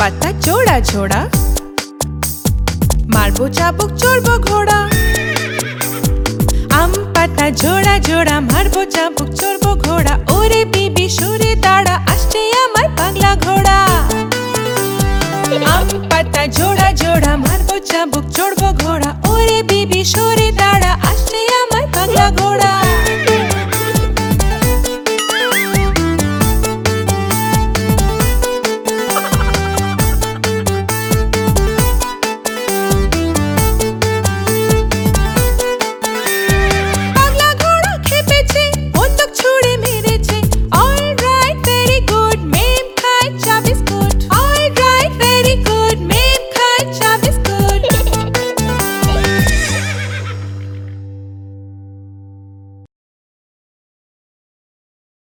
পাতা চোড়া ঝোড়া মারবো, চাবুক, চড়বো, ঘোড়া। আম পাতা ঝোড়া ঝোড়া মারবো, চাবুক, চড়বো, ঘোড়া। ওরে বিবি, সুরে দাঁড়া আসছে আমার বাংলা ঘোড়া। আম পাতা জোড়া জোড়া, মারবো, চাবুক, চড়বো, ঘোড়া।